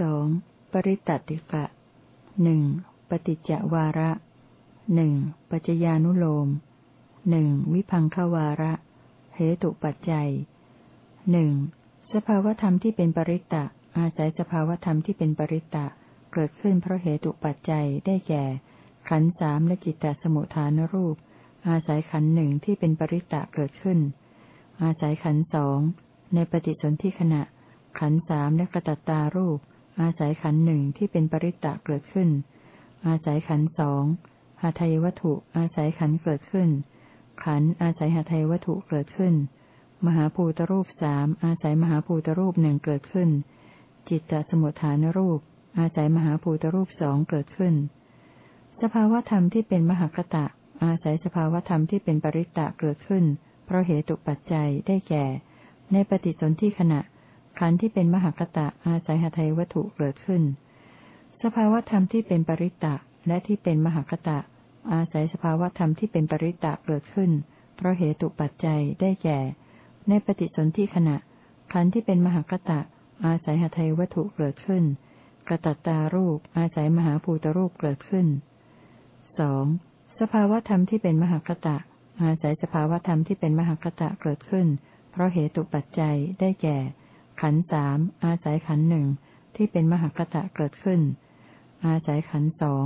สองปริตติกะหนึ่งปฏิจจวาระหนึ่งปัจจญานุโลมหนึ่งวิพังควาระเหตุปัจจัยหนึ่งสภาวธรรมที่เป็นปริตตะอาศัยสภาวธรรมที่เป็นปริตตะเกิดขึ้นเพราะเหตุปัจจัยได้แก่ ขันสามและจิตตสมุทฐานรูป อาศัยขันหนึ่งที่เป็นปริตตะเกิดขึ้น อาศัยขันสองในปฏิสนธิขณะ ขันสามและกระตัตตารูป อาศัยขันหนึ่งที่เป็นปริตตะเกิดขึ้น อาศัยขันสองหาทายวัตถุอาศัยขันเกิดขึ้น ขันอาศัยหาทายวัตถุเกิดขึ้น มหาภูตรูปสามอาศัยมหาภูตรูปหนึ่งเกิดขึ้น จิตตสมุทฐานรูป อาศัยมหาภูตรูปสองเกิดขึ้น สภาวธรรมที่เป็นมหคตะ อาศัยสภาวธรรมที่เป็นปริตตะเกิดขึ้น เพราะเหตุปัจจัยได้แก่ ในปฏิสนธิขณะ ขันธ์ที่เป็นมหคตะอาศัยหาทายวัตถุเกิดขึ้น สภาวธรรมที่เป็นปริตตะและที่เป็นมหคตะ อาศัยสภาวธรรมที่เป็นปริตตะเกิดขึ้น เพราะเหตุปัจจัยได้แก่ ในปฏิสนธิขณะ ขันธ์ที่เป็นมหคตะ อาศัยหทัยวัตถุเกิดขึ้น กระตัตตารูปอาศัยมหาภูตรูปเกิดขึ้นสองสภาวธรรมที่เป็นมหคตะ อาศัยสภาวธรรมที่เป็นมหคตะเกิดขึ้น เพราะเหตุปัจจัยได้แก่ ขันสามอาศัยขันหนึ่งที่เป็นมหคตะเกิดขึ้น อาศัยขันสอง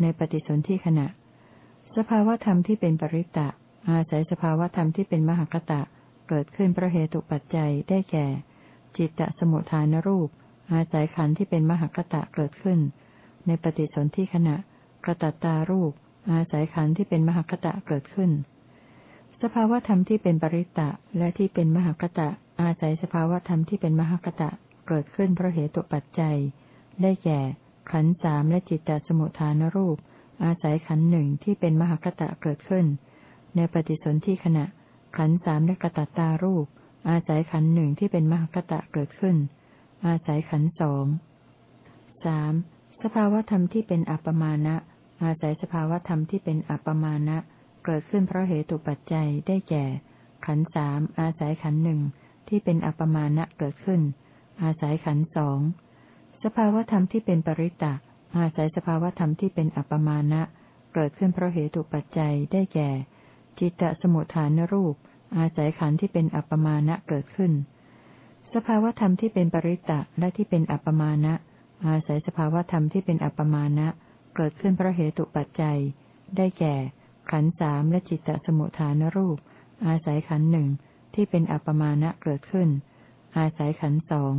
ในปฏิสนธิขณะ สภาวธรรมที่เป็นปริตะ อาศัยสภาวธรรมที่เป็นมหคตะเกิดขึ้นเพราะเหตุปัจจัยได้แก่ จิตตสมุทฐานรูป อาศัยขันที่เป็นมหคตะเกิดขึ้น ในปฏิสนธิขณะกระตัตตารูป อาศัยขันที่เป็นมหคตะเกิดขึ้น สภาวธรรมที่เป็นปริตตะและที่เป็นมหคตะ อาศัยสภาวธรรมที่เป็นมหคตะเกิดขึ้นเพราะเหตุปัจจัย ได้แก่ ขันสามและจิตตสมุทฐานรูป อาศัยขันหนึ่งที่เป็นมหคตะเกิดขึ้น ในปฏิสนธิขณะ ขันสามและกระตัตตารูป อาศัยขันหนึ่งที่เป็นมหคตะเกิดขึ้น อาศัยขันสองสามสภาวธรรมที่เป็นอัปมาณะอาศัยสภาวธรรมที่เป็นอัปมาณะเกิดขึ้นเพราะเหตุปัจจัยได้แก่ ขันสามอาศัยขันหนึ่ง ที่เป็นอัปมาณะเกิดขึ้น อาศัยขันสอง สภาวธรรมที่เป็นปริตะ อาศัยสภาวธรรมที่เป็นอัปมาณะเกิดขึ้นเพราะเหตุปัจจัยได้แก่ จิตตสมุทฐานรูป อาศัยขันที่เป็นอัปมาณะเกิดขึ้น สภาวธรรมที่เป็นปริตะและที่เป็นอัปมาณะอาศัยสภาวธรรมที่เป็นอัปมาณะเกิดขึ้นเพราะเหตุปัจจัย ได้แก่ ขันสามและจิตตสมุทฐานรูป อาศัยขันหนึ่ง ที่เป็นอัปมาณะเกิดขึ้น อาศัยขันสอง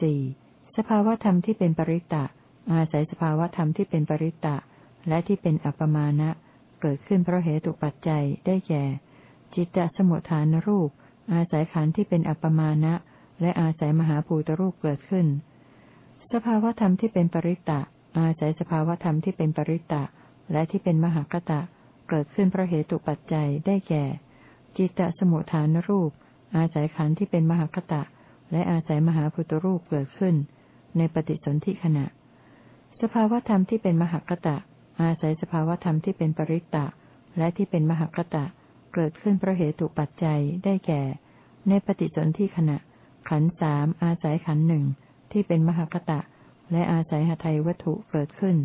สี่สภาวธรรมที่เป็นปริตะ อาศัยสภาวธรรมที่เป็นปริตะ และที่เป็นอัปมาณะเกิดขึ้นเพราะเหตุปัจจัยได้แก่ จิตตสมุทฐานรูป อาศัยขันธ์ที่เป็นอัปมาณะและอาศัยมหาภูตรูปเกิดขึ้น สภาวธรรมที่เป็นปริตะ อาศัยสภาวธรรมที่เป็นปริตตะและที่เป็นมหากตะ เกิดขึ้นเพราะเหตุปัจจัยได้แก่ จิตตสมุทฐานรูป อาศัยขันธ์ที่เป็นมหากตะ และอาศัยมหาภูตรูปเกิดขึ้น ในปฏิสนธิขณะ สภาวธรรมที่เป็นมหกตะ อาศัยสภาวธรรมที่เป็นปริตตะ และที่เป็นมหกตะ เกิดขึ้นเพราะเหตุปัจจัยได้แก่ ในปฏิสนธิขณะ ขันสามอาศัยขันหนึ่งที่เป็นมหกตะ และอาศัยหทัยวัตถุเกิดขึ้น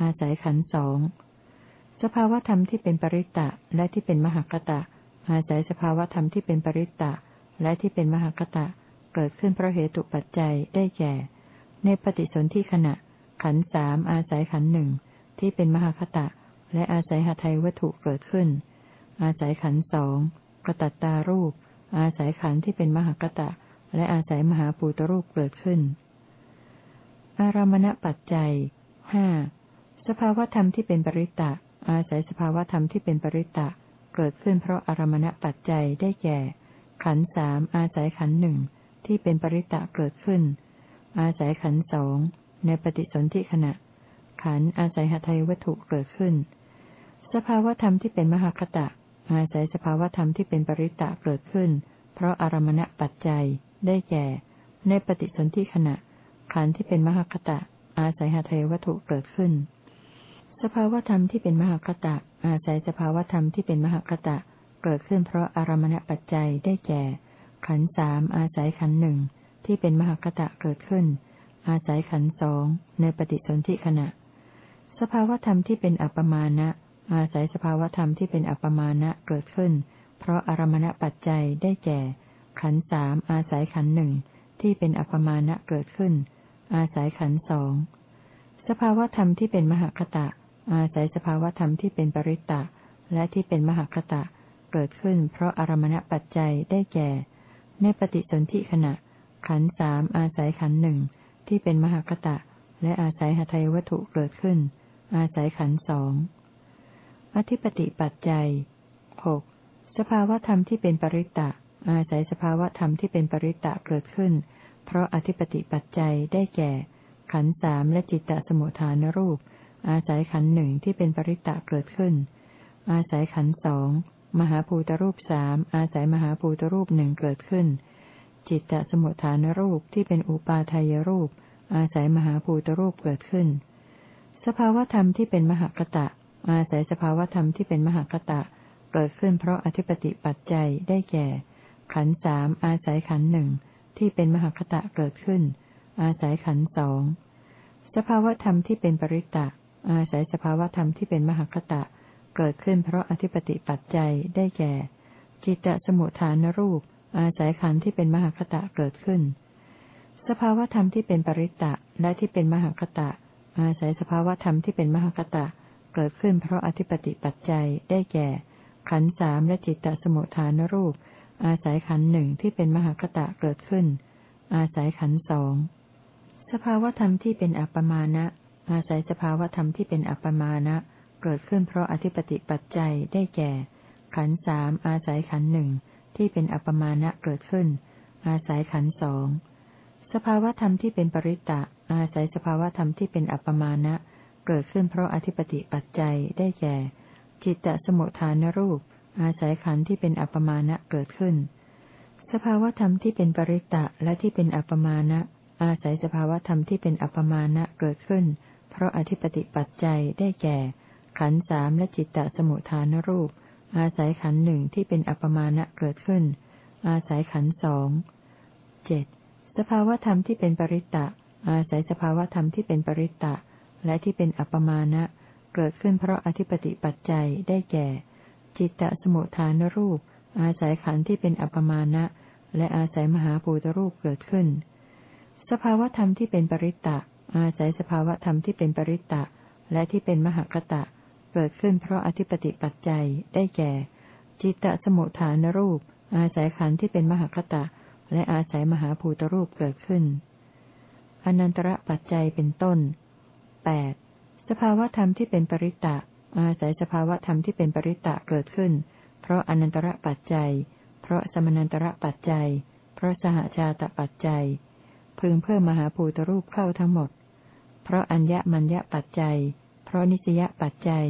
อาศัยขันสองสภาวธรรมที่เป็นปริตตะและที่เป็นมหกตะ อาศัยสภาวธรรมที่เป็นปริตตะ และที่เป็นมหกตะ เกิดขึ้นเพราะเหตุปัจจัยได้แก่ ในปฏิสนธิขณะ ขันสามอาศัยขันหนึ่งที่เป็นมหคตะ และอาศัยหทัยวัตถุเกิดขึ้น อาศัยขันสองกระตัตตารูป อาศัยขันที่เป็นมหคตะ และอาศัยมหาปูตรูปเกิดขึ้น อารมณปัจจัยห้าสภาวธรรมที่เป็นปริตตะ อาศัยสภาวธรรมที่เป็นปริตตะ เกิดขึ้นเพราะอารมณปัจจัยได้แก่ ขันสามอาศัยขันหนึ่งที่เป็นปริตะเกิดขึ้น อาศัยขันสองในปฏิสนธิขณะ ขันอาศัยหทัยวัตถุเกิดขึ้น สภาวธรรมที่เป็นมหคตะ อาศัยสภาวธรรมที่เป็นปริตะเกิดขึ้น เพราะอารมณปัจจัยได้แก่ ในปฏิสนธิขณะ ขันที่เป็นมหคตะ อาศัยหทัยวัตถุเกิดขึ้น สภาวธรรมที่เป็นมหคตะ อาศัยสภาวธรรมที่เป็นมหคตะ เกิดขึ้นเพราะอารมณปัจจัยได้แก่ ขันสามอาศัยขันหนึ่งที่เป็นมหคตะเกิดขึ้น อาศัยขันสองในปฏิสนธิขณะ สภาวธรรมที่เป็นอัปมาณะอาศัยสภาวธรรมที่เป็นอัปมาณะเกิดขึ้น เพราะอารมณปัจจัยได้แก่ ขันสามอาศัยขันหนึ่งที่เป็นอัปมาณะเกิดขึ้น อาศัยขันสองสภาวธรรมที่เป็นมหคตะ อาศัยสภาวธรรมที่เป็นปริตตะ และที่เป็นมหคตะ เกิดขึ้นเพราะอารมณปัจจัยได้แก่ ในปฏิสนธิขณะ ขันสามอาศัยขันหนึ่งที่เป็นมหคตะ และอาศัยหทัยวัตถุเกิดขึ้น อาศัยขันสองอธิปติปัจจัยหกสภาวธรรมที่เป็นปริตตะ อาศัยสภาวธรรมที่เป็นปริตตะเกิดขึ้น เพราะอธิปติปัจจัยได้แก่ ขันสามและจิตตสมุทฐานรูป อาศัยขันหนึ่งที่เป็นปริตะเกิดขึ้น อาศัยขันสองมหาภูตรูปสามอาศัยมหาภูตรูปหนึ่งเกิดขึ้น จิตตสมุทฐานรูปที่เป็นอุปาทายรูป อาศัยมหาภูตรูปเกิดขึ้น สภาวธรรมที่เป็นมหากตะ อาศัยสภาวธรรมที่เป็นมหากตะ เกิดขึ้นเพราะอธิปติปัจจัยได้แก่ ขันสามอาศัยขันหนึ่งที่เป็นมหากตะเกิดขึ้น อาศัยขันสองสภาวธรรมที่เป็นปริตตะ อาศัยสภาวธรรมที่เป็นมหากตะ เกิดขึ้นเพราะอธิปติปัจจัยได้แก่ จิตตสมุทฐานรูป อาศัยขันที่เป็นมหากตะเกิดขึ้น สภาวธรรมที่เป็นปริตตะและที่เป็นมหากตะ อาศัยสภาวธรรมที่เป็นมหากตะ เกิดขึ้นเพราะอธิปติปัจจัยได้แก่ ขันสามและจิตตสมุทฐานรูป อาศัยขันหนึ่งที่เป็นมหากตะเกิดขึ้น อาศัยขันสองสภาวธรรมที่เป็นอัปปมาณะ อาศัยสภาวธรรมที่เป็นอัปปมาณะเกิดขึ้นเพราะอธิปติปัจจัยได้แก่ ขันสามอาศัยขันหนึ่งที่เป็นอัปปมาณะเกิดขึ้น อาศัยขันสองสภาวธรรมที่เป็นปริตะ อาศัยสภาวธรรมที่เป็นอัปปมาณะเกิดขึ้นเพราะอธิปติปัจจัยได้แก่ จิตตสมุทฐานรูป อาศัยขันที่เป็นอัปมาณะเกิดขึ้น สภาวธรรมที่เป็นปริตะและที่เป็นอัปมาณะอาศัยสภาวธรรมที่เป็นอัปมาณะเกิดขึ้น เพราะอธิปติปัจจัยได้แก่ ขันสามและจิตตสมุทฐานรูป อาศัยขันหนึ่งที่เป็นอัปมาณะเกิดขึ้น อาศัยขันสองเจ็ดสภาวธรรมที่เป็นปริตตะ อาศัยสภาวธรรมที่เป็นปริตตะ และที่เป็นอัปมาณะเกิดขึ้นเพราะอธิปติปัจจัยได้แก่ จิตตสมุทฐานรูป อาศัยขันที่เป็นอัปมาณะและอาศัยมหาภูตรูปเกิดขึ้น สภาวธรรมที่เป็นปริตตะ อาศัยสภาวธรรมที่เป็นปริตตะ และที่เป็นมหากตะ เกิดขึ้นเพราะอธิปติปัจจัยได้แก่ จิตตสมุทฐานรูป อาศัยขันธ์ที่เป็นมหากตะ และอาศัยมหาภูตรูปเกิดขึ้น อนันตระปัจจัยเป็นต้นแปดสภาวธรรมที่เป็นปริตตะ อาศัยสภาวธรรมที่เป็นปริตตะเกิดขึ้น เพราะอนันตระปัจจัย เพราะสมนันตระปัจจัย เพราะสหชาตปัจจัย พึงเพิ่มมหาภูตรูปเข้าทั้งหมด ราะอัญญมัญญปัจจัย เพราะนิสยปัจจัย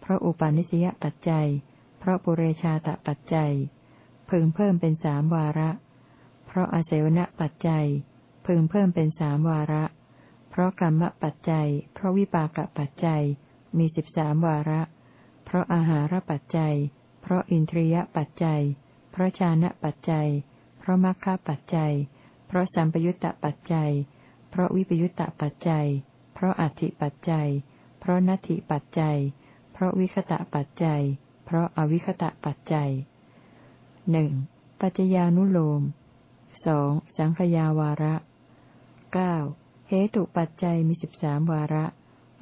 เพราะอุปาณิสยปัจจัย เพราะปุเรชาตปัจจัย พึงเพิ่มเป็นสามวาระ เพราะอาเสวณปัจจัย พึงเพิ่มเป็นสามวาระ เพราะกรรมปัจจัย เพราะวิปากปัจจัย มีสิบสามวาระ เพราะอาหารปัจจัย เพราะอินทรียปัจจัย เพราะชานะปัจจัย เพราะมรรคปัจจัย เพราะสัมปยุตตปัจจัย เพราะวิปยุตตปัจจัย ราะอัติปัจจัย เพราะนัตถิปัจจัย เพราะวิคตะปัจจัย เพราะอวิคตะปัจจัยหนึ่งปัจจญานุโลมสองสังขยาวาระเก้าเหตุปัจจัยมีสิบสามวาระ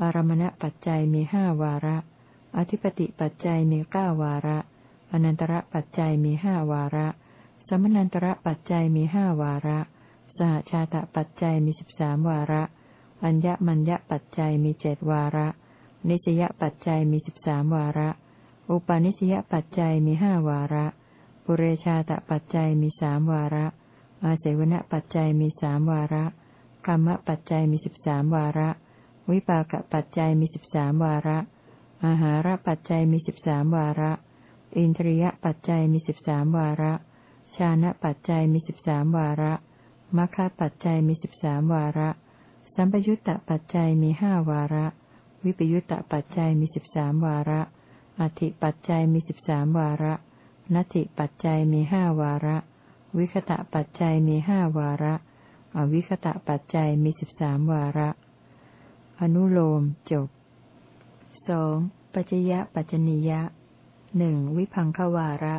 อารมณปัจจัยมีห้าวาระ อธิปติปัจจัยมีเก้าวาระ อนันตระปัจจัยมีห้าวาระ สมนันตระปัจจัยมีห้าวาระ สหชาตปัจจัยมีสิบสามวาระ อัญญมัญญปัจจัยมีเจดวาระ นิสยปัจจัยมีสิบสามวาระ อุปาณิสยปัจจัยมีห้าวาระ ปุเรชาตปัจจัยมีสามวาระ อาเสวณปัจจัยมีสามวาระกรรมปัจจัยมีสิบสามวาระ วิปากปัจจัยมีสิบสามวาระ อาหารปัจจัยมีสิบสามวาระ อินทรียปัจจัยมีสิบสามวาระ ชานะปัจจัยมีสิบสามวาระมัคคะปัจจัยมีสิบสามวาระ สัมปยุตตปัจจัยมีห้าวาระ วิปยุตตปัจจัยมีสิบสามวาระ อธิปัจจัยมีสิบสามวาระ นัตถิปัจจัยมีห้าวาระ วิคตะปัจจัยมีห้าวาระ อวิคตะปัจจัยมีสิบสามวาระ อนุโลมจบสองปัจจยะปัจจนิยะหนึ่งวิพังควาระ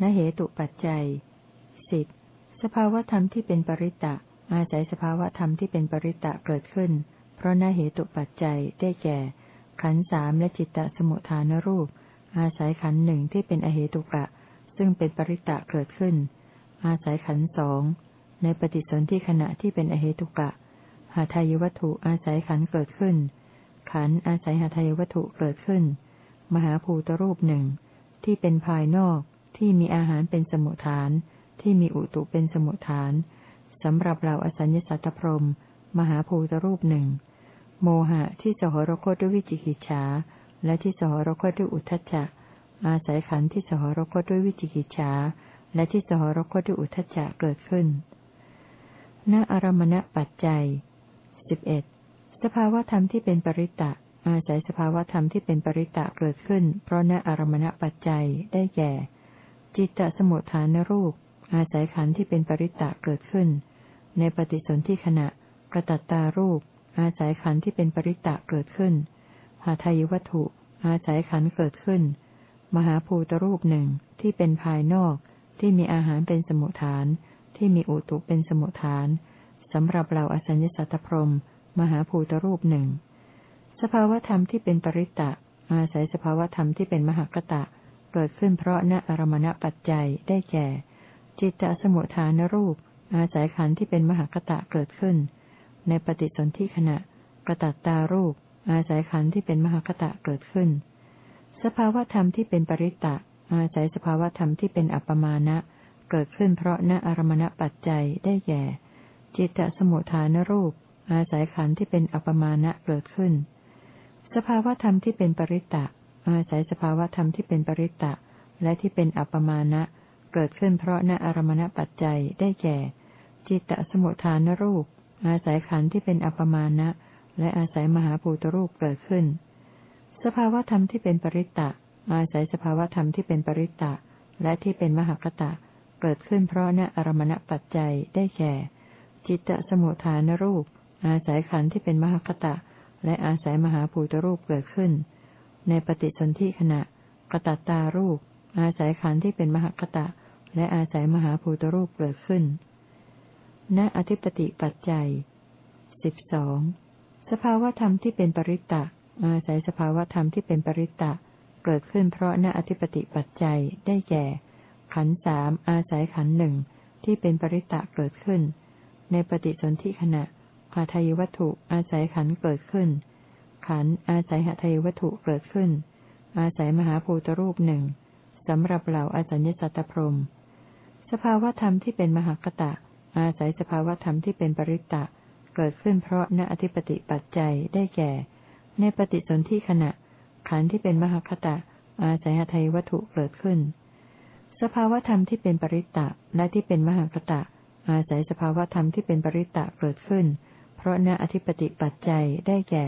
นเหตุปัจจัยสิบสภาวธรรมที่เป็นปริตะ อาศัยสภาวะธรรมที่เป็นปริตะเกิดขึ้น เพราะนาเหตุปัจจัยได้แก่ ขันสามและจิตตสมุทฐานรูป อาศัยขันหนึ่งที่เป็นอเหตุกะ ซึ่งเป็นปริตะเกิดขึ้น อาศัยขันสองในปฏิสนธิขณะที่เป็นอเหตุกะ หาทายวัตถุอาศัยขันเกิดขึ้น ขันอาศัยหาทายวัตถุเกิดขึ้น มหาภูตรูปหนึ่งที่เป็นภายนอกที่มีอาหารเป็นสมุทฐาน ที่มีอุตุเป็นสมุทฐาน สำหรับเราอสัญญสัตตพรม มหาภูตรูปหนึ่ง โมหะที่สหรคตด้วยวิจิกิจฉา และที่สหรคตด้วยอุทจจะ อาศัยขันธ์ที่สหรคตด้วยวิจิกิจฉา และที่สหรคตด้วยอุทจจะเกิดขึ้น ณอารมณปัจจัยสิบเอ็ดสภาวธรรมที่เป็นปริตะอาศัยสภาวธรรมที่เป็นปริตะเกิดขึ้น เพราะณอารมณปัจจัยได้แก่ จิตตสมุทฐานรูป อาศัยขันธ์ที่เป็นปริตะเกิดขึ้น ในปฏิสนธิขณะกระตัตตารูป อาศัยขันธ์ที่เป็นปริตะเกิดขึ้น หาทายวัตถุ อาศัยขันธ์เกิดขึ้น มหาภูตรูปหนึ่งที่เป็นภายนอกที่มีอาหารเป็นสมุทฐาน ที่มีอุตุเป็นสมุทฐานสำหรับเราอสัญญสัตตพรมมหาภูตรูปหนึ่งสภาวธรรมที่เป็นปริตะ อาศัยสภาวธรรมที่เป็นมหากตะ เกิดขึ้นเพราะณอารมณปัจจัยได้แก่ จิตตสมุทฐานรูป อาศัยขันธ์ที่เป็นมหากตะเกิดขึ้น ในปฏิสนธิขณะกระตัตตารูป อาศัยขันธ์ที่เป็นมหากตะเกิดขึ้น สภาวธรรมที่เป็นปริตะ อาศัยสภาวธรรมที่เป็นอัปมาณะเกิดขึ้นเพราะณอารมณปัจจัยได้แก่ จิตตสมุทฐานรูป อาศัยขันธ์ที่เป็นอัปมาณะเกิดขึ้น สภาวธรรมที่เป็นปริตะ อาศัยสภาวธรรมที่เป็นปริตะ และที่เป็นอัปมาณะเเกิดขึ้นเพราะณอารมณปัจจัยได้แก่ จิตตสมุทฐานรูป อาศัยขันธ์ที่เป็นอัปมาณะและอาศัยมหาภูตรูปเกิดขึ้น สภาวธรรมที่เป็นปริตะอาศัยสภาวธรรมที่เป็นปริตะและที่เป็นมหากตะ เกิดขึ้นเพราะณอารมณปัจจัยได้แก่ จิตตสมุทฐานรูป อาศัยขันธ์ที่เป็นมหคตะ และอาศัยมหาภูตรูปเกิดขึ้น ในปฏิสนธิขณะกตัตตารูป อาศัยขันธ์ที่เป็นมหคตะ และอาศัยมหาภูตรูปเกิดขึ้น ณ อธิปติปัจจัยสิบสองสภาวธรรมที่เป็นปริตตะ อาศัยสภาวธรรมที่เป็นปริตตะ เกิดขึ้นเพราะณอธิปติปัจจัยได้แก่ ขันสามอาศัยขันหนึ่งที่เป็นปริตะเกิดขึ้น ในปฏิสนธิขณะหาทายวัตถุอาศัยขันเกิดขึ้น ขันอาศัยหาทายวัตถุเกิดขึ้น อาศัยมหาภูตรูปหนึ่งสำหรับเหล่าอาศัญญสัตตพรม สภาวธรรมที่เป็นมหากตะอาศัยสภาวธรรมที่เป็นปริตะเกิดขึ้นเพราะณอธิปติปัจจัยได้แก่ในปฏิสนธิขณะขันธ์ที่เป็นมหากตะอาศัยหทัยวัตถุเกิดขึ้นสภาวธรรมที่เป็นปริตตะและที่เป็นมหากตะ อาศัยสภาวธรรมที่เป็นปริตตะ เกิดขึ้นเพราะณอธิปติปัจจัยได้แก่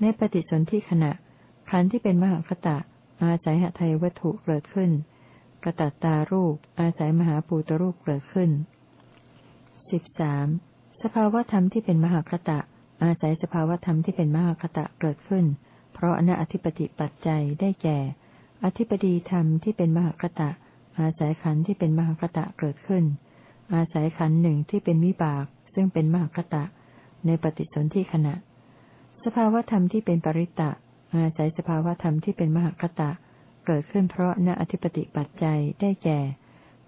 ในปฏิสนธิขณะ ขันธ์ที่เป็นมหากตะ อาศัยหทัยวัตถุเกิดขึ้น กระตัตตารูป อาศัยมหาปูตรูปเกิดขึ้นสิบสามสภาวธรรมที่เป็นมหากตะ อาศัยสภาวธรรมที่เป็นมหากตะเกิดขึ้น เพราะณอธิปติปัจจัยได้แก่ อธิปดีธรรมที่เป็นมหากตะ อาศัยขันธ์ที่เป็นมหาคตะเกิดขึ้น อาศัยขันธ์หนึ่งที่เป็นวิบาก ซึ่งเป็นมหาคตะ ในปฏิสนธิขณะ สภาวธรรมที่เป็นปริตะ อาศัยสภาวธรรมที่เป็นมหาคตะ เกิดขึ้นเพราะณอธิปติปัจจัยได้แก่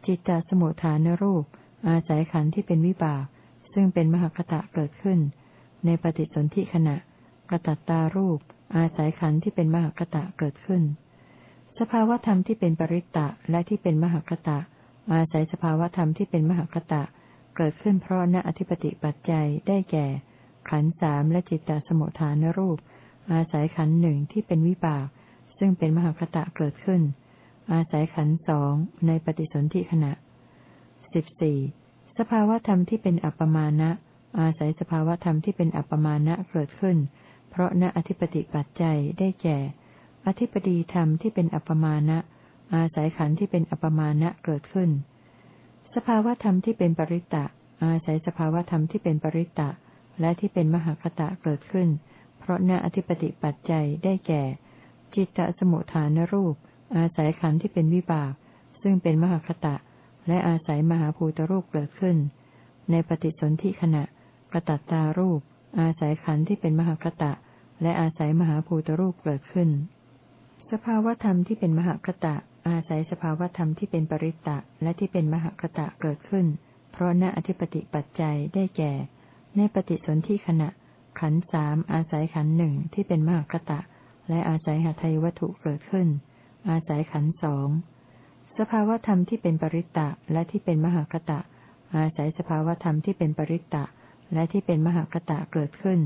จิตตสมุทฐานรูป อาศัยขันธ์ที่เป็นวิบาก ซึ่งเป็นมหคตะเกิดขึ้น ในปฏิสนธิขณะกระตัตตารูป อาศัยขันธ์ที่เป็นมหคตะเกิดขึ้น สภาวธรรมที่เป็นปริตตะและที่เป็นมหคตะ อาศัยสภาวธรรมที่เป็นมหคตะ เกิดขึ้นเพราะณอธิปติปัจจัยได้แก่ ขันธ์สามและจิตตสมุทฐานรูป อาศัยขันธ์หนึ่งที่เป็นวิบาก ซึ่งเป็นมหาคตะเกิดขึ้น อาศัยขันสองในปฏิสนธิขณะสิบสี่สภาวธรรมที่เป็นอัปปมาณะอาศัยสภาวธรรมที่เป็นอัปปมาณะเกิดขึ้น เพราะณอธิปติปัจจัยได้แก่ อธิปดีธรรมที่เป็นอัปมาณะอาศัยขันที่เป็นอัปมาณะเกิดขึ้น สภาวธรรมที่เป็นปริตะ อาศัยสภาวธรรมที่เป็นปริตะ และที่เป็นมหาคตะเกิดขึ้น เพราะหน้าอธิปติปัจจัยได้แก่ จิตตสมุทฐานรูป อาศัยขันธ์ที่เป็นวิบาก ซึ่งเป็นมหคตะ และอาศัยมหาภูตรูปเกิดขึ้น ในปฏิสนธิขณะกระตัตตารูป อาศัยขันธ์ที่เป็นมหคตะ และอาศัยมหาภูตรูปเกิดขึ้น สภาวธรรมที่เป็นมหคตะ อาศัยสภาวธรรมที่เป็นปริตตะและที่เป็นมหคตะเกิดขึ้น เพราะหน้าอธิปติปัจจัยได้แก่ ในปฏิสนธิขณะ ขันสามอาศัยขันหนึ่งที่เป็นมหคตะ และอาศัยหาไทยวัตถุเกิดขึ้น อาศัยขันสอง สภาวธรรมที่เป็นปริตตะและที่เป็นมหคตะ อาศัยสภาวธรรมที่เป็นปริตตะและที่เป็นมหคตะเกิดขึ้น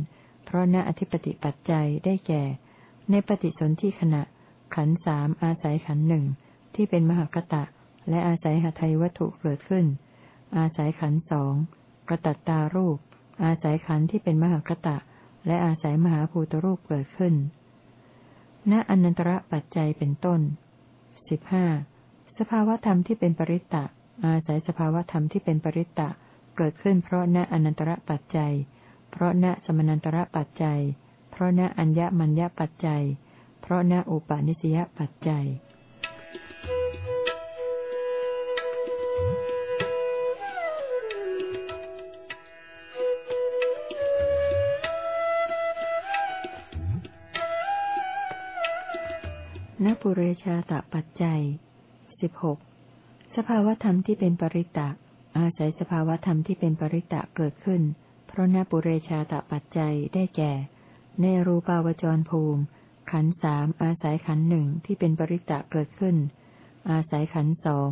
เพราะณอธิปติปัจจัยได้แก่ ในปฏิสนธิขณะ ขันสามอาศัยขันหนึ่งที่เป็นมหคตะ และอาศัยหาไทยวัตถุเกิดขึ้น อาศัยขันสองกระตัตตารูป อาศัยขันที่เป็นมหคตะ และอาศัยมหาภูตรูปเกิดขึ้น ณอนันตระปัจจัยเป็นต้นสิบห้าสภาวธรรมที่เป็นปริตตะ อาศัยสภาวธรรมที่เป็นปริตตะ เกิดขึ้นเพราะณอนันตระปัจจัย เพราะณสมนันตระปัจจัย เพราะณอัญญมัญญปัจจัย เพราะณอุปาณิสยปัจจัย นปุเรชาตปัจจัยสิบหกสภาวธรรมที่เป็นปริตะ อาศัยสภาวธรรมที่เป็นปริตะเกิดขึ้น เพราะนปุเรชาตปัจจัยได้แก่ ในรูปาวจรภูมิ ขันสามอาศัยขันหนึ่งที่เป็นปริตะเกิดขึ้น อาศัยขันสอง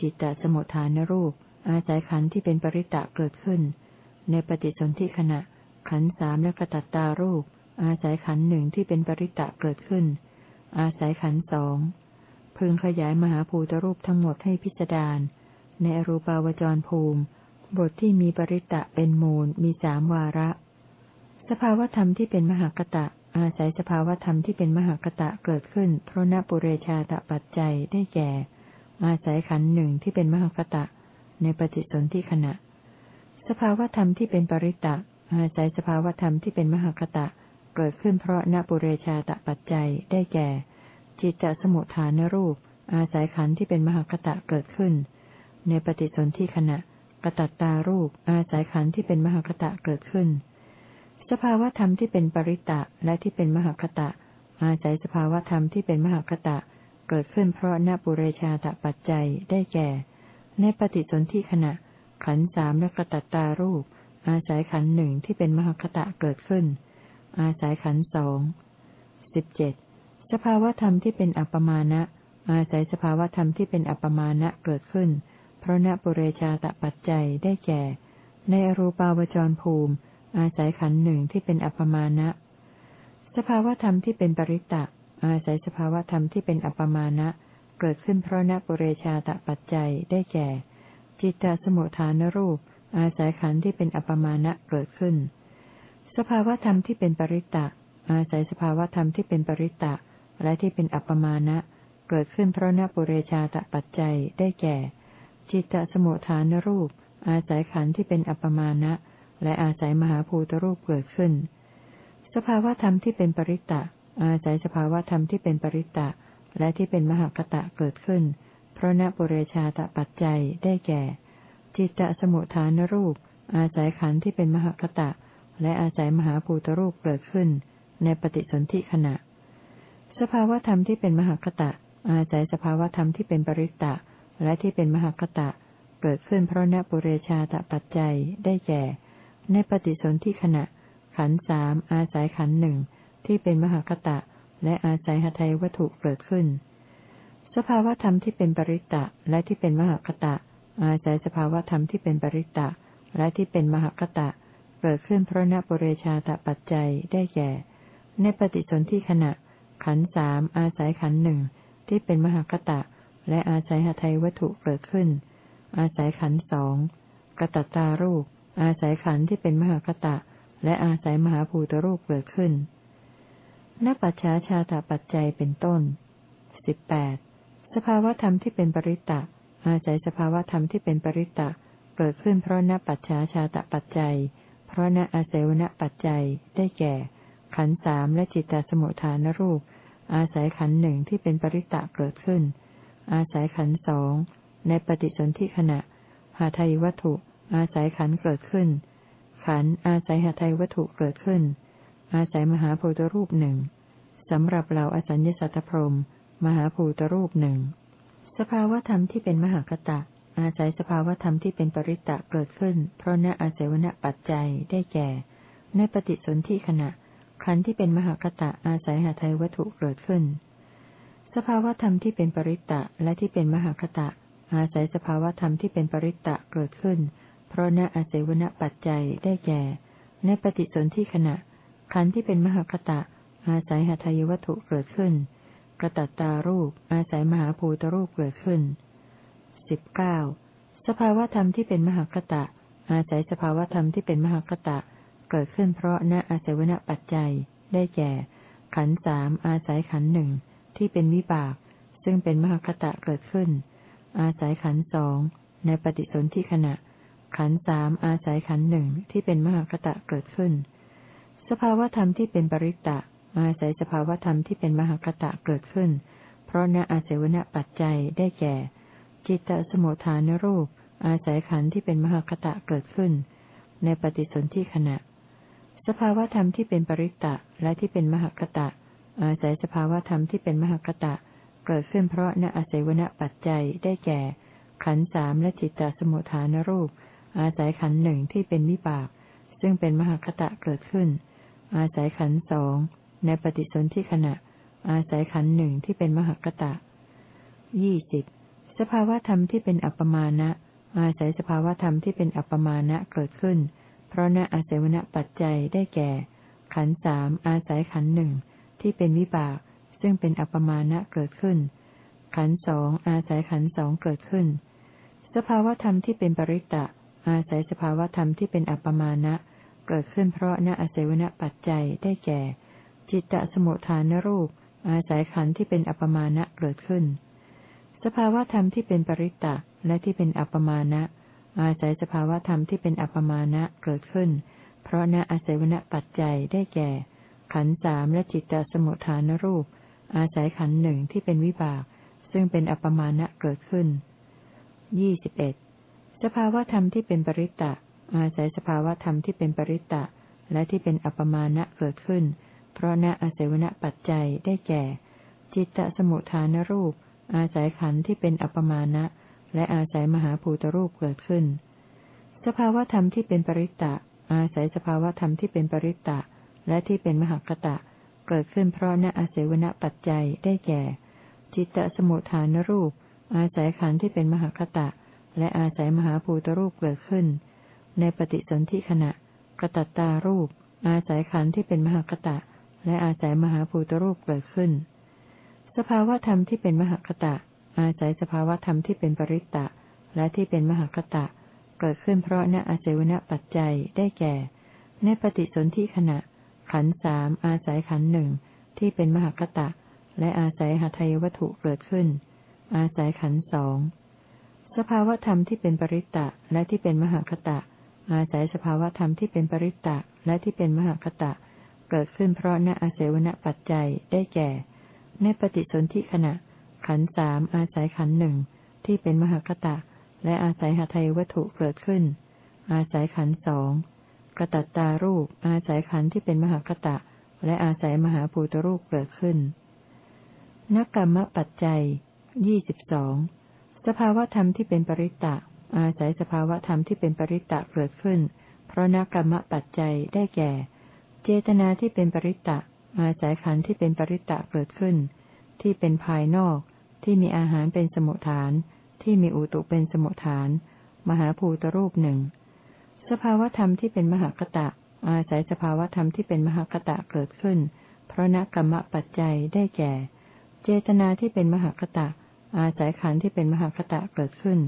จิตตสมุทฐานรูป อาศัยขันที่เป็นปริตะเกิดขึ้น ในปฏิสนธิขณะ ขันสามและกระตัตตารูป อาศัยขันหนึ่งที่เป็นปริตะเกิดขึ้น อาศัยขันสองพึงขยายมหาภูตรูปทั้งหมดให้พิจารในอรูปาวจรภูมิ บทที่มีปริตะเป็นมูลมีสามวาระ สภาวธรรมที่เป็นมหากตะ อาศัยสภาวธรรมที่เป็นมหากตะเกิดขึ้นเพราะนปุเรชาตปัจจัยได้แก่ อาศัยขันหนึ่งที่เป็นมหากตะ ในปฏิสนธิขณะ สภาวธรรมที่เป็นปริตะ อาศัยสภาวธรรมที่เป็นมหากตะ เกิดขึ้นเพราะนปุเรชาตปัจจัยได้แก่ จิตตสมุทฐานรูป อาศัยขันธ์ที่เป็นมหคตะเกิดขึ้น ในปฏิสนธิขณะกระตัตตารูป อาศัยขันธ์ที่เป็นมหคตะเกิดขึ้น สภาวธรรมที่เป็นปริตะและที่เป็นมหคตะ อาศัยสภาวธรรมที่เป็นมหคตะ เกิดขึ้นเพราะนปุเรชาตปัจจัยได้แก่ ในปฏิสนธิขณะ ขันธ์สามและกระตัตตารูป อาศัยขันธ์หนึ่งที่เป็นมหคตะเกิดขึ้น อาศัยขันสองสิบเจ็ดสภาวธรรมที่เป็นอัปมาณะอาศัยสภาวธรรมที่เป็นอัปมาณะเกิดขึ้น เพราะณปุเรชาตปัจจัยได้แก่ ในอรูปาวจรภูมิ อาศัยขันหนึ่งที่เป็นอัปมาณะ สภาวธรรมที่เป็นปริตะ อาศัยสภาวธรรมที่เป็นอัปมาณะเกิดขึ้นเพราะณปุเรชาตปัจจัยได้แก่ จิตตสมุทฐานรูป อาศัยขันที่เป็นอัปมาณะเกิดขึ้น สภาวธรรมที่เป็นปริตะ อาศัยสภาวธรรมที่เป็นปริตะ และที่เป็นอัปมาณะเกิดขึ้นเพราะนปุเรชาตปัจจัยได้แก่ จิตตสมุทฐานรูป อาศัยขันธ์ที่เป็นอัปมาณะและอาศัยมหาภูตรูปเกิดขึ้น สภาวธรรมที่เป็นปริตะ อาศัยสภาวธรรมที่เป็นปริตะ และที่เป็นมหากตะเกิดขึ้น เพราะนปุเรชาตปัจจัยได้แก่ จิตตสมุทฐานรูป อาศัยขันธ์ที่เป็นมหากตะ และอาศัยมหาภูตรูปเกิดขึ้น ในปฏิสนธิขณะ สภาวธรรมที่เป็นมหคตะ อาศัยสภาวธรรมที่เป็นปริตตะ และที่เป็นมหคตะ เกิดขึ้นเพราะนปุเรชาตปัจจัยได้แก่ ในปฏิสนธิขณะ ขันสามอาศัยขันหนึ่งที่เป็นมหคตะ และอาศัยหทัยวัตถุเกิดขึ้น สภาวธรรมที่เป็นปริตตะและที่เป็นมหคตะ อาศัยสภาวธรรมที่เป็นปริตตะและที่เป็นมหคตะ กิดขึ้นเพราะนปุเรชาตปัจจัยได้แก่ ในปฏิสนธิขณะ ขันสามอาศัยขันหนึ่งที่เป็นมหากตะ และอาศัยหทัยวัตถุเกิดขึ้น อาศัยขันสองกตัตตารูป อาศัยขันที่เป็นมหากตะ และอาศัยมหาภูตรูปเกิดขึ้นนปัจฉาชาตปัจจัยเป็นต้นสิบแปดสภาวธรรมที่เป็นปริตตะ อาศัยสภาวธรรมที่เป็นปริตตะ เกิดขึ้นเพราะนปัจฉาชาตปัจจัย ราะนอาศัยวนปัจจัยได้แก่ ขันสามและจิตตสมุทฐานรูป อาศัยขันหนึ่งที่เป็นปริตะเกิดขึ้น อาศัยขันสองในปฏิสนธิขณะหาไทยวัตถุ อาศัยขันเกิดขึ้น ขันอาศัยหาไทยวัตถุเกิดขึ้น อาศัยมหาภูตรูปหนึ่งสำหรับเราอสัญญสัตตพรมมหาภูตรูปหนึ่งสภาวธรรมที่เป็นมหากตะ อาศัยสภาวธรรมที่เป็นปริตะเกิดขึ้น เพราะนอาศัยวณปัจจัยได้แก่ ในปฏิสนธิขณะ ขันธ์ที่เป็นมหากตะอาศัยหาไทยวัตถุเกิดขึ้น สภาวธรรมที่เป็นปริตะและที่เป็นมหากตะ อาศัยสภาวธรรมที่เป็นปริตะเกิดขึ้น เพราะนอาศัยวณปัจจัยได้แก่ ในปฏิสนธิขณะ ขันธ์ที่เป็นมหากตะ อาศัยหาไทยวัตถุเกิดขึ้นกระตัตตารูปอาศัยมหาภูตรูปเกิดขึ้น สิบเก้าสภาวธรรมที่เป็นมหากตะ อาศัยสภาวธรรมที่เป็นมหากตะ เกิดขึ้นเพราะณอาศัยวณปัจจัย ได้แก่ ขันสามอาศัยขันหนึ่งที่เป็นวิบาก ซึ่งเป็นมหากตะเกิดขึ้น อาศัยขันสองในปฏิสนธิขณะ ขันสามอาศัยขันหนึ่งที่เป็นมหากตะเกิดขึ้น สภาวธรรมที่เป็นปริตตะอาศัยสภาวธรรมที่เป็นมหากตะเกิดขึ้น เพราะณอาศัยวณปัจจัยได้แก่ จิตตสมุทฐานรูป อาศัยขันธ์ที่เป็นมหากตะเกิดขึ้น ในปฏิสนธิขณะ สภาวธรรมที่เป็นปริตะและที่เป็นมหากตะ อาศัยสภาวธรรมที่เป็นมหากตะ เกิดขึ้นเพราะณอาศัยวณปัจจัยได้แก่ ขันธ์สามและจิตตสมุทฐานรูป อาศัยขันธ์หนึ่งที่เป็นวิบาก ซึ่งเป็นมหากตะเกิดขึ้น อาศัยขันธ์สองในปฏิสนธิขณะ อาศัยขันธ์หนึ่งที่เป็นมหกตะยี่สิบ สภาวธรรมที่เป็นอัปมาณะอาศัยสภาวธรรมที่เป็นอัปมาณะเกิดขึ้น เพราะณอาศัยวณปัจจัยได้แก่ ขันสามอาศัยขันหนึ่งที่เป็นวิบาก ซึ่งเป็นอัปมาณะเกิดขึ้น ขันสองอาศัยขันสองเกิดขึ้น สภาวธรรมที่เป็นปริตะอาศัยสภาวธรรมที่เป็นอัปมาณะเกิดขึ้นเพราะณอาศัยวณปัจจัยได้แก่ จิตตสมุทฐานรูป อาศัยขันธ์ที่เป็นอัปมาณะเกิดขึ้น สภาวธรรมที่เป็นปริตตะและที่เป็นอัปมาณะอาศัยสภาวธรรมที่เป็นอัปมาณะเกิดขึ้น เพราะณอาศัยวณปัจจัยได้แก่ ขันธ์สามและจิตตสมุทฐานรูป อาศัยขันธ์หนึ่งที่เป็นวิบาก ซึ่งเป็นอัปมาณะเกิดขึ้นยี่สิบเอ็ดสภาวธรรมที่เป็นปริตตะอาศัยสภาวธรรมที่เป็นปริตตะและที่เป็นอัปมาณะเกิดขึ้น เพราะณอาศัยวณปัจจัยได้แก่ จิตตสมุทฐานรูป อาศัยขันธ์ที่เป็นอัปมาณะ และอาศัยมหาภูตรูปเกิดขึ้น สภาวธรรมที่เป็นปริตตะ อาศัยสภาวธรรมที่เป็นปริตตะ และที่เป็นมหากตะ เกิดขึ้นเพราะณอาศัยวณปัจจัยได้แก่ จิตตสมุทฐานรูป อาศัยขันธ์ที่เป็นมหากตะ และอาศัยมหาภูตรูปเกิดขึ้น ในปฏิสนธิขณะกระตัตตารูป อาศัยขันธ์ที่เป็นมหากตะ และอาศัยมหาภูตรูปเกิดขึ้น สภาวธรรมที่เป็นมหคตะ อาศัยสภาวธรรมที่เป็นปริตตะ และที่เป็นมหคตะ เกิดขึ้นเพราะณอาศัยวณปัจจัยได้แก่ ในปฏิสนธิขณะ ขันสามอาศัยขันหนึ่งที่เป็นมหคตะ และอาศัยหาทายวัตถุเกิดขึ้น อาศัยขันสองสภาวธรรมที่เป็นปริตตะและที่เป็นมหคตะ อาศัยสภาวธรรมที่เป็นปริตตะและที่เป็นมหคตะ เกิดขึ้นเพราะณอาศัยวณปัจจัยได้แก่ ในปฏิสนธิขณะ ขันสามอาศัยขันหนึ่งที่เป็นมหคตะ และอาศัยหาไทยวัตถุเกิดขึ้น อาศัยขันสองกระตัตตารูป อาศัยขันที่เป็นมหคตะ และอาศัยมหาภูตรูปเกิดขึ้นนักกรรมปัจจัยยี่สิบสองสภาวธรรมที่เป็นปริตตะอาศัยสภาวธรรมที่เป็นปริตตะเกิดขึ้น เพราะนักกรรมปัจจัยได้แก่ เจตนาที่เป็นปริตตะ อาศัยขันธ์ที่เป็นปริตตะเกิดขึ้น ที่เป็นภายนอก ที่มีอาหารเป็นสมุทฐาน ที่มีอุตุเป็นสมุทฐาน มหาภูตรูปหนึ่ง สภาวธรรมที่เป็นมหากตะ อาศัยสภาวธรรมที่เป็นมหากตะเกิดขึ้น เพราะนักกรรมปัจจัยได้แก่ เจตนาที่เป็นมหากตะ อาศัยขันธ์ที่เป็นมหากตะเกิดขึ้น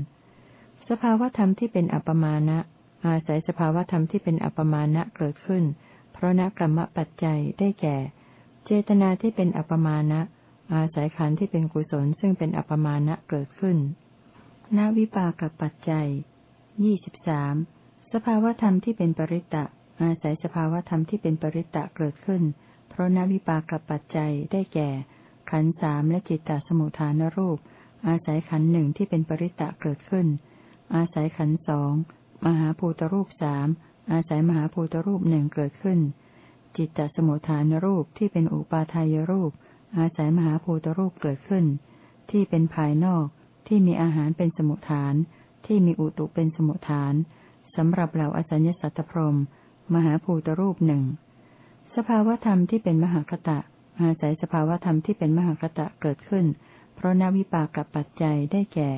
สภาวธรรมที่เป็นอัปมาณะอาศัยสภาวธรรมที่เป็นอัปมาณะเกิดขึ้น เพราะนกรรมปัจจัยได้แก่ เจตนาที่เป็นอัปมาณะอาศัยขันธ์ที่เป็นกุศลซึ่งเป็นอัปมาณะเกิดขึ้นณวิปากปัจจัยยี่สิบสามสภาวธรรมที่เป็นปริตตะอาศัยสภาวธรรมที่เป็นปริตตะเกิดขึ้น เพราะนวิปากปัจจัยได้แก่ ขันสามและจิตตสมุทฐานรูป อาศัยขันหนึ่งที่เป็นปริตตะเกิดขึ้น อาศัยขันสองมหาภูตรูปสามอาศัยมหาภูตรูปหนึ่งเกิดขึ้น จิตตสมุทฐานรูปที่เป็นอุปาทายรูป อาศัยมหาภูตรูปเกิดขึ้น ที่เป็นภายนอก ที่มีอาหารเป็นสมุทฐาน ที่มีอุตุเป็นสมุทฐานสำหรับเหล่าอสัญญสัตตพรมมหาภูตรูปหนึ่งสภาวธรรมที่เป็นมหคตะ อาศัยสภาวธรรมที่เป็นมหคตะเกิดขึ้น เพราะนวิปากับปัจจัยได้แก่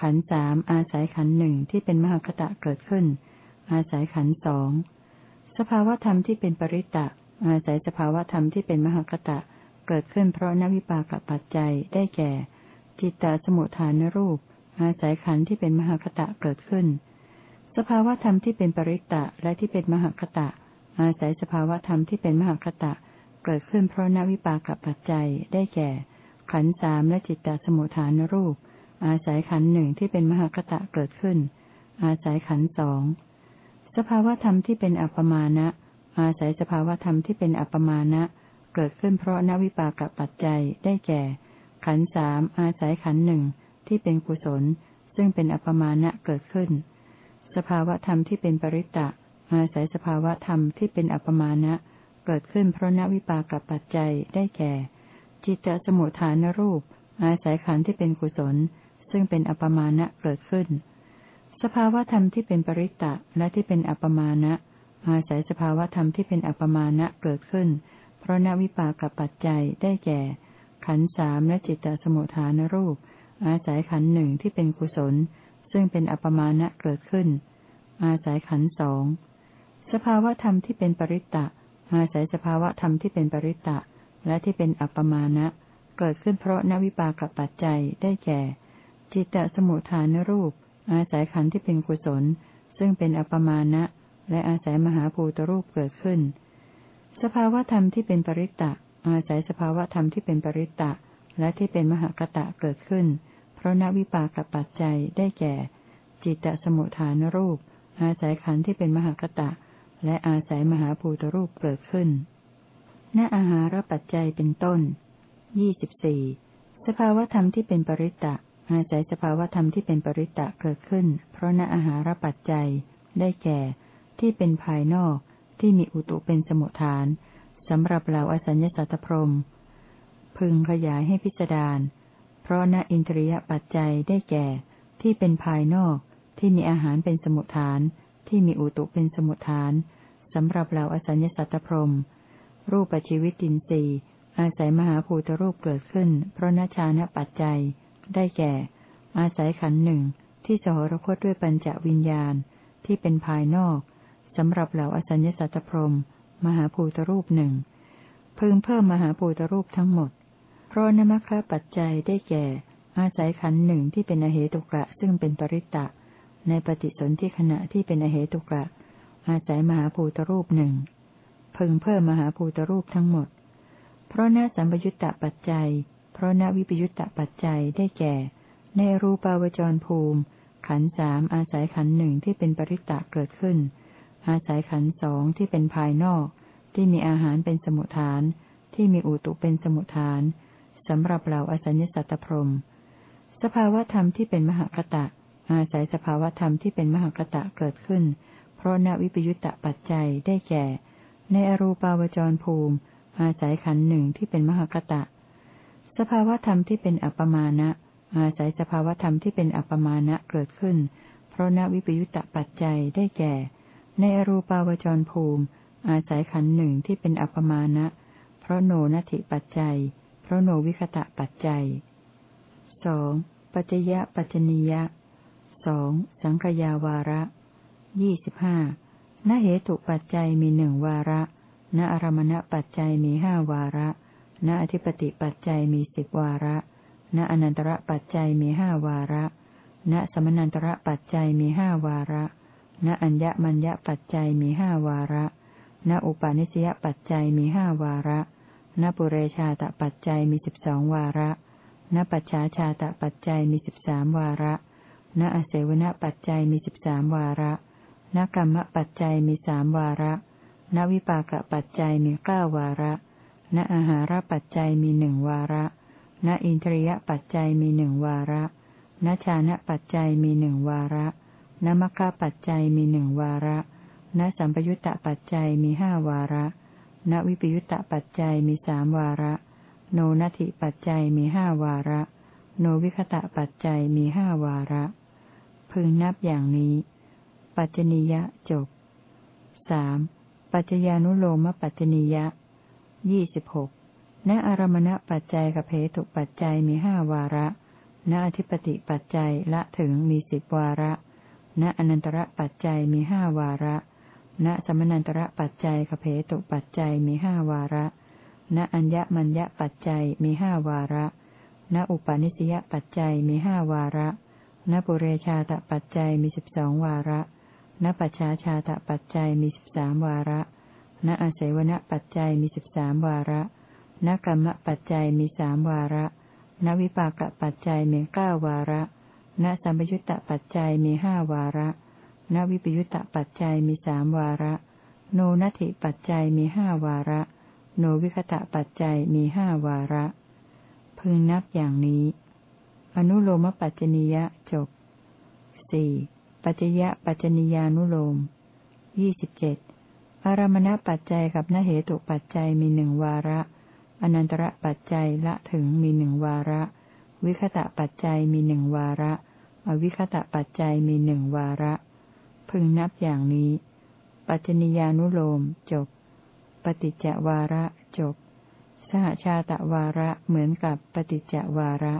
ขันสามอาศัยขันหนึ่งที่เป็นมหคตะเกิดขึ้น อาศัยขันสอง สภาวธรรมที่เป็นปริตะอาศัยสภาวธรรมที่เป็นมหคตะ เกิดขึ้นเพราะนวิปากับปัจจัยได้แก่ จิตตสมุทฐานรูป อาศัยขันที่เป็นมหคตะเกิดขึ้น สภาวธรรมที่เป็นปริตะและที่เป็นมหคตะ อาศัยสภาวธรรมที่เป็นมหคตะ เกิดขึ้นเพราะนวิปากปัจจัยได้แก่ ขันธ์สามและจิตตสมุทฐานรูป อาศัยขันหนึ่งที่เป็นมหคตะเกิดขึ้น อาศัยขันสอง สภาวธรรมที่เป็นอัปมาณะอาศัยสภาวธรรมที่เป็นอัปมาณะเกิดขึ้นเพราะนวิปากปัจจัยได้แก่ ขันสามอาศัยขันหนึ่งที่เป็นกุศล ซึ่งเป็นอัปมาณะเกิดขึ้น สภาวธรรมที่เป็นปริตะอาศัยสภาวธรรมที่เป็นอัปมาณะเกิดขึ้นเพราะนวิปากับปัจจัยได้แก่ จิตตสมุทฐานรูป อาศัยขันธ์ที่เป็นกุศล ซึ่งเป็นอัปมาณะเกิดขึ้น สภาวธรรมที่เป็นปริตตะและที่เป็นอัปมาณะอาศัยสภาวธรรมที่เป็นอัปมาณะเกิดขึ้น เพราะนวิปากับปัจจัยได้แก่ ขันสามและจิตตสมุทฐานรูป อาศัยขันหนึ่งที่เป็นกุศล ซึ่งเป็นอัปมาณะเกิดขึ้น อาศัยขันสองสภาวธรรมที่เป็นปริตตะอาศัยสภาวธรรมที่เป็นปริตตะและที่เป็นอัปมาณะเกิดขึ้นเพราะนวิปากปัจจัยได้แก่ จิตตสมุทฐานรูป อาศัยขันธ์ที่เป็นกุศล ซึ่งเป็นอัปมาณะและอาศัยมหาภูตรูปเกิดขึ้น สภาวธรรมที่เป็นปริตตะอาศัยสภาวธรรมที่เป็นปริตตะและที่เป็นมหากตะเกิดขึ้น เพราะนวิปากปัจจัยได้แก่ จิตตสมุทฐานรูป อาศัยขันธ์ที่เป็นมหากตะ และอาศัยมหาภูตรูปเกิดขึ้นณอาหารปัจจัยเป็นต้นยี่สิบสี่สภาวธรรมที่เป็นปริตตะ อาศัยสภาวธรรมที่เป็นปริตตะเกิดขึ้น เพราะณอาหารปัจจัย ได้แก่ ที่เป็นภายนอกที่มีอุตุเป็นสมุทฐานสำหรับเหล่าอสัญญสัตพรม พึงขยายให้พิจารณาเพราะณอินทรียปัจจัยได้แก่ ที่เป็นภายนอกที่มีอาหารเป็นสมุทฐาน ที่มีอุตุเป็นสมุทฐานสำหรับเราอสัญญสัตพรม รูปปัจจิวิตินสีอาศัยมหาภูตรูปเกิดขึ้น เพราะนชานะปัจจัย ได้แก่ อาศัยขันหนึ่งที่สหรคตด้วยปัญจวิญญาณที่เป็นภายนอกสำหรับเหล่าอสัญญสัตตพรมมหาภูตรูปหนึ่งพึงเพิ่มมหาภูตรูปทั้งหมด เพราะนมัคคะปัจจัยได้แก่ อาศัยขันหนึ่งที่เป็นอเหตุกะซึ่งเป็นปริตตะ ในปฏิสนธิขณะที่เป็นอเหตุกะ อาศัยมหาภูตรูปหนึ่งพึงเพิ่มมหาภูตรูปทั้งหมด เพราะนสัมปยุตตะปัจจัย เพราะนวิปยุตตะปัจจัยได้แก่ ในรูปาวจรภูมิ ขันสามอาศัยขันหนึ่งที่เป็นปริตตะเกิดขึ้น อาศัยขันสองที่เป็นภายนอก ที่มีอาหารเป็นสมุทฐาน ที่มีอุตุเป็นสมุทฐานสำหรับเราอสัญญสัตตพรมสภาวธรรมที่เป็นมหคตะ อาศัยสภาวธรรมที่เป็นมหคตะเกิดขึ้น เพราะนวิปยุตตะปัจจัยได้แก่ ในอรูปาวจรภูมิ อาศัยขันหนึ่งที่เป็นมหคตะ สภาวธรรมที่เป็นอัปมาณะอาศัยสภาวธรรมที่เป็นอัปมาณะเกิดขึ้น เพราะนวิปยุตตะปัจจัยได้แก่ ในอรูปาวจรภูมิ อาศัยขันหนึ่งที่เป็นอัปมาณะเพราะโนนัติปัจจัยพราะโนวิคตะปัจจัยสองปัจยะปัจจนียะสองสังขยาวาระยี่สิบห้าณเหตุปัจจัยมีหนึ่งวาระ ณอารมณปัจจัยมีห้าวาระ ณอธิปติปัจจัยมีสิบวาระ ณอนันตระปัจจัยมีห้าวาระ ณสมนันตระปัจจัยมีห้าวาระ ณอัญญมัญญปัจจัยมีห้าวาระ ณอุปาณิสยปัจจัยมีห้าวาระนปุเรชาตปัจจัยมีสิบสองวาระนปัจฉาชาตปัจจัยมีสิบสามวาระ ณอาเสวนปัจจัยมีสิบสามวาระณกรรมปัจจัยมีสามวาระ ณวิปากปัจจัยมีเก้าวาระ ณอาหารปัจจัยมีหนึ่งวาระ ณอินทรียปัจจัยมีหนึ่งวาระ ณชานะปัจจัยมีหนึ่งวาระณมัคคปัจจัยมีหนึ่งวาระ ณสัมปยุตตปัจจัยมีห้าวาระ ณวิปยุตตปัจจัยมีสามวาระ โนนัติปัจจัยมีห้าวาระ โนวิคตะปัจจัยมีห้าวาระ พึงนับอย่างนี้ ปัจจนิยะจบสามปัจจญานุโลมปัจจนิยะ ยี่สิบหกณอารมณปัจจัยกับเหตุปัจจัยมีห้าวาระ ณอธิปติปัจจัยละถึงมีสิบวาระ ณอนันตระปัจจัยมีห้าวาระ ณสมนันตระปัจจัยกับเหตุปัจจัยมีห้าวาระ ณอัญญมัญญปัจจัยมีห้าวาระ ณอุปาณิสยปัจจัยมีห้าวาระ ณปุเรชาตปัจจัยมีสิบสองวาระ ณปัจฉาชาตปัจจัยมีสิบสามวาระ ณอาศัยวณปัจจัยมีสิบสามวาระณกรรมปัจจัยมีสามวาระณวิปากปัจจัยมีเก้าวาระณสัมปยุตตปัจจัยมีห้าวาระณวิปยุตตปัจจัยมีสามวาระ โนนัตถิปัจจัยมีห้าวาระ โนวิคตะปัจจัยมีห้าวาระ พึงนับอย่างนี้ อนุโลมปัจจนิยะจบสี่ปัจจยะปัจจนิยานุโลมยี่สิบเจ็ด อารมณปัจจัยกับนเหตุปัจจัยมีหนึ่งวาระ อนันตระปัจจัยละถึงมีหนึ่งวาระ วิคตะปัจจัยมีหนึ่งวาระ อวิคตะปัจจัยมีหนึ่งวาระ พึงนับอย่างนี้ ปัจจนิยานุโลมจบ ปฏิจจวาระจบ สหชาตะวาระเหมือนกับปฏิจจวาระ